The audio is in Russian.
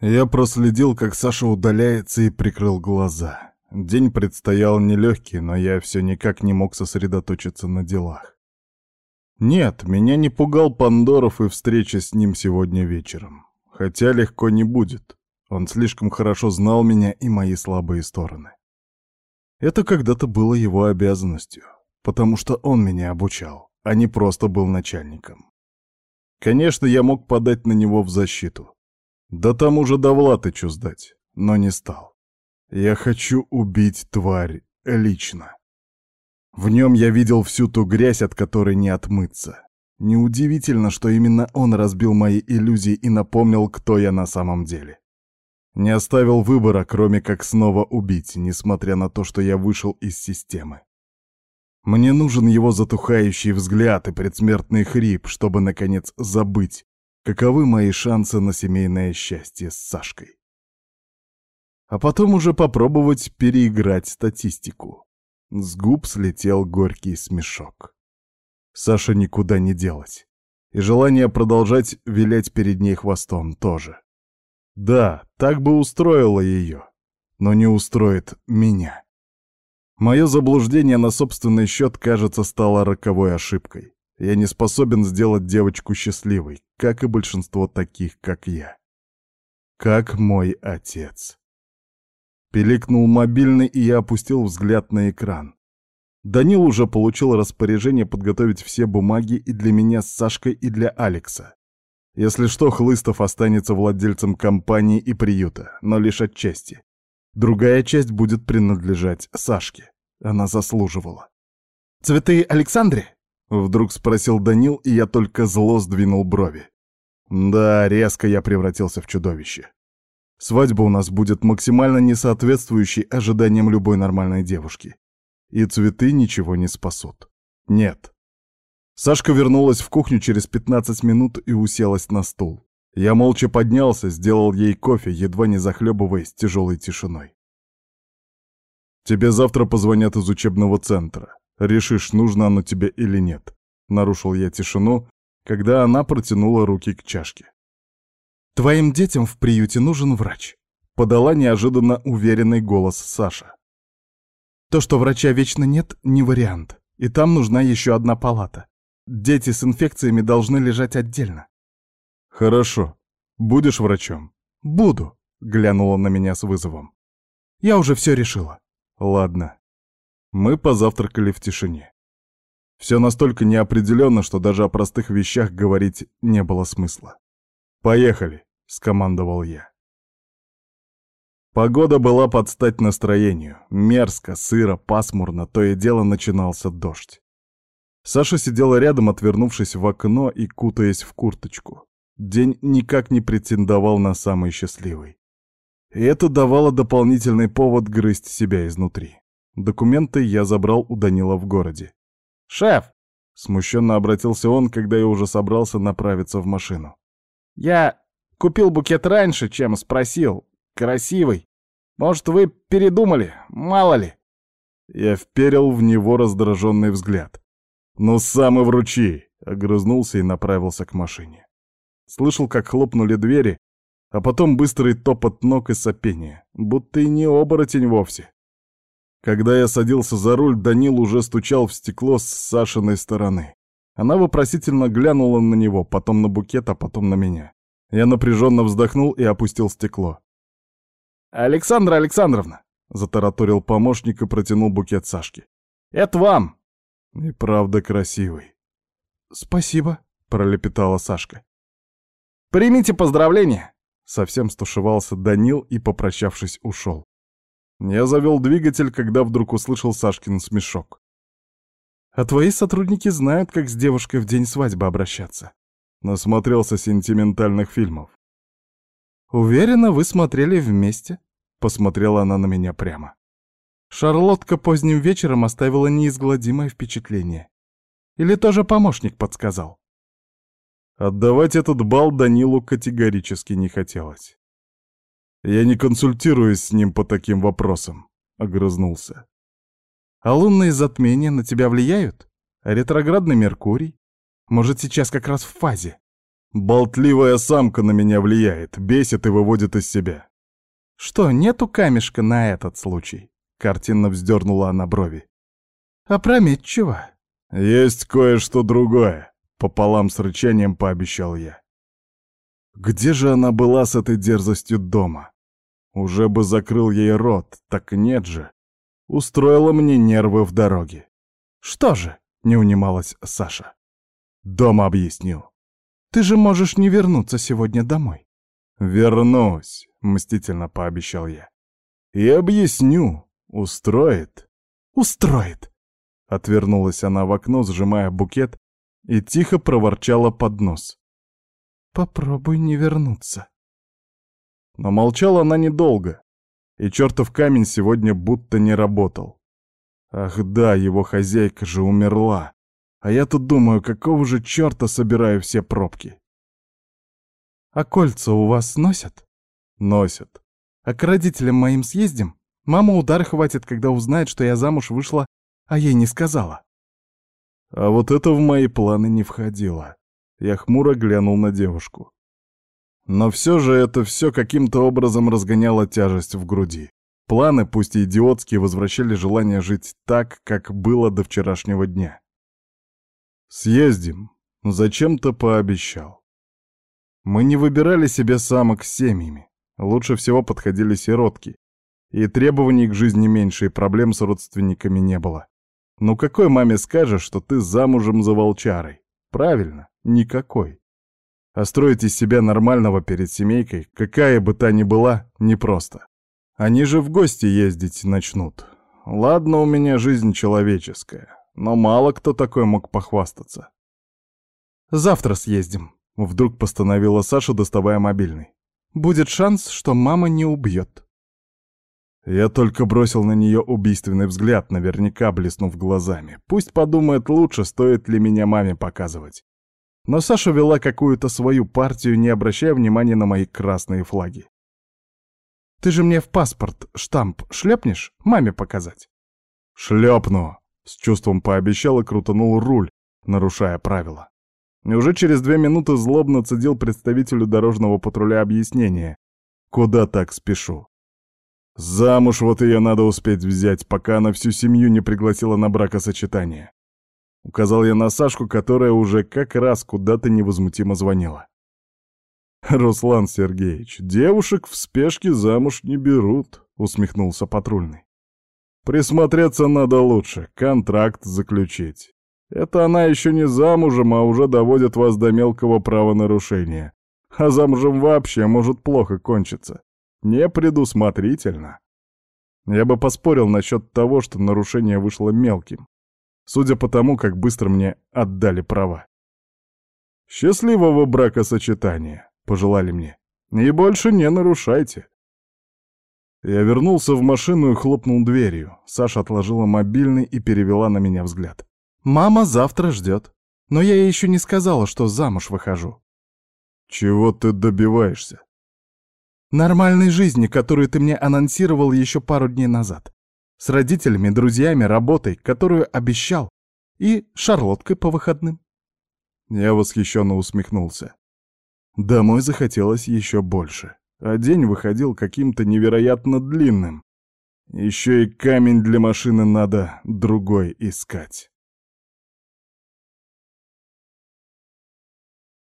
Я проследил, как Саша удаляется и прикрыл глаза. День предстоял нелегкий, но я все никак не мог сосредоточиться на делах. Нет, меня не пугал Пандоров и встреча с ним сегодня вечером. Хотя легко не будет. Он слишком хорошо знал меня и мои слабые стороны. Это когда-то было его обязанностью, потому что он меня обучал, а не просто был начальником. Конечно, я мог подать на него в защиту. Да там уже Довлатычу сдать, но не стал. Я хочу убить тварь лично. В нем я видел всю ту грязь, от которой не отмыться. Неудивительно, что именно он разбил мои иллюзии и напомнил, кто я на самом деле. Не оставил выбора, кроме как снова убить, несмотря на то, что я вышел из системы. Мне нужен его затухающий взгляд и предсмертный хрип, чтобы, наконец, забыть, каковы мои шансы на семейное счастье с Сашкой. А потом уже попробовать переиграть статистику. С губ слетел горький смешок. Саша никуда не делать. И желание продолжать вилять перед ней хвостом тоже. Да, так бы устроило ее, но не устроит меня. Мое заблуждение на собственный счет, кажется, стало роковой ошибкой. Я не способен сделать девочку счастливой, как и большинство таких, как я. Как мой отец. Пиликнул мобильный, и я опустил взгляд на экран. Данил уже получил распоряжение подготовить все бумаги и для меня с Сашкой, и для Алекса. Если что, Хлыстов останется владельцем компании и приюта, но лишь отчасти. Другая часть будет принадлежать Сашке. Она заслуживала. «Цветы Александре?» Вдруг спросил Данил, и я только зло сдвинул брови. Да, резко я превратился в чудовище. Свадьба у нас будет максимально не соответствующей ожиданиям любой нормальной девушки. И цветы ничего не спасут. Нет. Сашка вернулась в кухню через 15 минут и уселась на стул. Я молча поднялся, сделал ей кофе, едва не захлебываясь тяжелой тишиной. «Тебе завтра позвонят из учебного центра. Решишь, нужно оно тебе или нет. Нарушил я тишину, когда она протянула руки к чашке. «Твоим детям в приюте нужен врач», — подала неожиданно уверенный голос Саша. «То, что врача вечно нет, не вариант, и там нужна еще одна палата. Дети с инфекциями должны лежать отдельно». «Хорошо. Будешь врачом?» «Буду», — глянула на меня с вызовом. «Я уже все решила». «Ладно, мы позавтракали в тишине. Все настолько неопределенно, что даже о простых вещах говорить не было смысла. «Поехали!» — скомандовал я. Погода была под стать настроению. Мерзко, сыро, пасмурно, то и дело начинался дождь. Саша сидела рядом, отвернувшись в окно и кутаясь в курточку. День никак не претендовал на самый счастливый. И это давало дополнительный повод грызть себя изнутри. Документы я забрал у Данила в городе. «Шеф!» — смущенно обратился он, когда я уже собрался направиться в машину. «Я купил букет раньше, чем спросил. Красивый. Может, вы передумали? Мало ли». Я вперил в него раздраженный взгляд. «Ну сам и вручи!» — огрызнулся и направился к машине. Слышал, как хлопнули двери, а потом быстрый топот ног и сопение, будто и не оборотень вовсе. Когда я садился за руль, Данил уже стучал в стекло с Сашиной стороны. Она вопросительно глянула на него, потом на букет, а потом на меня. Я напряженно вздохнул и опустил стекло. «Александра Александровна!» — затараторил помощник и протянул букет Сашке. «Это вам!» «И правда красивый». «Спасибо», — пролепетала Сашка. «Примите поздравления!» Совсем стушевался Данил и, попрощавшись, ушел. Я завел двигатель, когда вдруг услышал Сашкин смешок. «А твои сотрудники знают, как с девушкой в день свадьбы обращаться». Насмотрелся сентиментальных фильмов. «Уверена, вы смотрели вместе?» Посмотрела она на меня прямо. Шарлотка поздним вечером оставила неизгладимое впечатление. Или тоже помощник подсказал? Отдавать этот бал Данилу категорически не хотелось. «Я не консультируюсь с ним по таким вопросам», — огрызнулся. «А лунные затмения на тебя влияют? Ретроградный Меркурий? Может, сейчас как раз в фазе?» Болтливая самка на меня влияет, бесит и выводит из себя. Что, нету камешка на этот случай? Картинно вздернула она брови. Опрометчиво. Есть кое-что другое, пополам с рычанием пообещал я. Где же она была с этой дерзостью дома? Уже бы закрыл ей рот, так нет же. Устроила мне нервы в дороге. Что же? Не унималась Саша. Дома объясню. Ты же можешь не вернуться сегодня домой. Вернусь, мстительно пообещал я. И объясню. Устроит? Устроит. Отвернулась она в окно, сжимая букет, и тихо проворчала под нос. Попробуй не вернуться. Но молчала она недолго, и чертов камень сегодня будто не работал. Ах да, его хозяйка же умерла. А я тут думаю, какого же черта собираю все пробки? А кольца у вас носят? Носят. А к родителям моим съездим? Мама удар хватит, когда узнает, что я замуж вышла, а ей не сказала. А вот это в мои планы не входило. Я хмуро глянул на девушку. Но все же это все каким-то образом разгоняло тяжесть в груди. Планы, пусть и идиотские, возвращали желание жить так, как было до вчерашнего дня. «Съездим», — зачем-то пообещал. Мы не выбирали себе самок с семьями. Лучше всего подходили сиротки. И требований к жизни меньше, и проблем с родственниками не было. Ну какой маме скажешь, что ты замужем за волчарой? Правильно, никакой. А строить из себя нормального перед семейкой, какая бы та ни была, непросто. Они же в гости ездить начнут. Ладно, у меня жизнь человеческая, но мало кто такой мог похвастаться. «Завтра съездим», — вдруг постановила Саша, доставая мобильный. «Будет шанс, что мама не убьет». Я только бросил на нее убийственный взгляд, наверняка блеснув глазами. Пусть подумает лучше, стоит ли меня маме показывать. Но Саша вела какую-то свою партию, не обращая внимания на мои красные флаги. «Ты же мне в паспорт штамп шлепнешь? Маме показать?» «Шлепну!» — с чувством пообещал и крутанул руль, нарушая правила. И уже через две минуты злобно цедил представителю дорожного патруля объяснение. «Куда так спешу?» «Замуж вот ее надо успеть взять, пока она всю семью не пригласила на бракосочетание. Указал я на Сашку, которая уже как раз куда-то невозмутимо звонила. «Руслан Сергеевич, девушек в спешке замуж не берут», — усмехнулся патрульный. «Присмотреться надо лучше, контракт заключить. Это она еще не замужем, а уже доводит вас до мелкого правонарушения. А замужем вообще может плохо кончиться. Непредусмотрительно». Я бы поспорил насчет того, что нарушение вышло мелким судя по тому, как быстро мне отдали права. «Счастливого бракосочетания!» — пожелали мне. «И больше не нарушайте!» Я вернулся в машину и хлопнул дверью. Саша отложила мобильный и перевела на меня взгляд. «Мама завтра ждет. Но я ей еще не сказала, что замуж выхожу». «Чего ты добиваешься?» «Нормальной жизни, которую ты мне анонсировал еще пару дней назад. С родителями, друзьями, работой, которую обещал. И шарлоткой по выходным. Я восхищенно усмехнулся. Домой захотелось еще больше, а день выходил каким-то невероятно длинным. Еще и камень для машины надо другой искать.